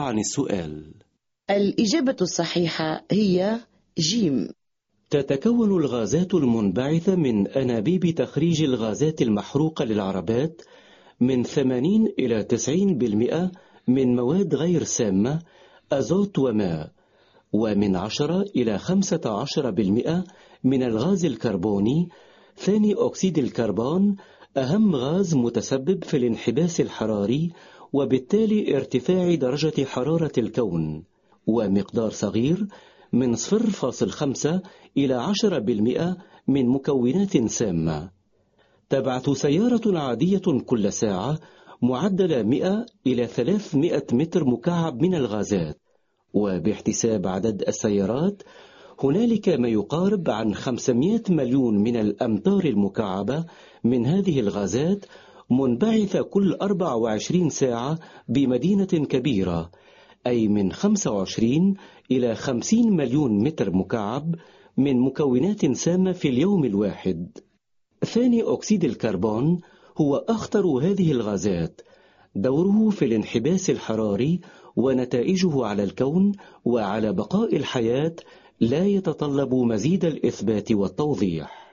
عن السؤال. الإجابة الصحيحة هي جيم. تتكون الغازات المنبعثة من أنابيب تخريج الغازات المحروقة للعربات من 80 إلى 90% من مواد غير سامة أزوت وماء ومن 10 إلى 15% من الغاز الكربوني ثاني أكسيد الكربون أهم غاز متسبب في الانحباس الحراري وبالتالي ارتفاع درجة حرارة الكون ومقدار صغير من 0.5 إلى 10% من مكونات سامة. تبعث سيارة عادية كل ساعة معدل 100 إلى 300 متر مكعب من الغازات. وباحتساب عدد السيارات هنالك ما يقارب عن 500 مليون من الأمتار المكعبة من هذه الغازات منبعثة كل 24 ساعة بمدينة كبيرة أي من 25 إلى 50 مليون متر مكعب من مكونات سامة في اليوم الواحد. ثاني أكسيد الكربون هو أخطر هذه الغازات. دوره في الانحباس الحراري ونتائجه على الكون وعلى بقاء الحياة لا يتطلب مزيد الإثبات والتوضيح.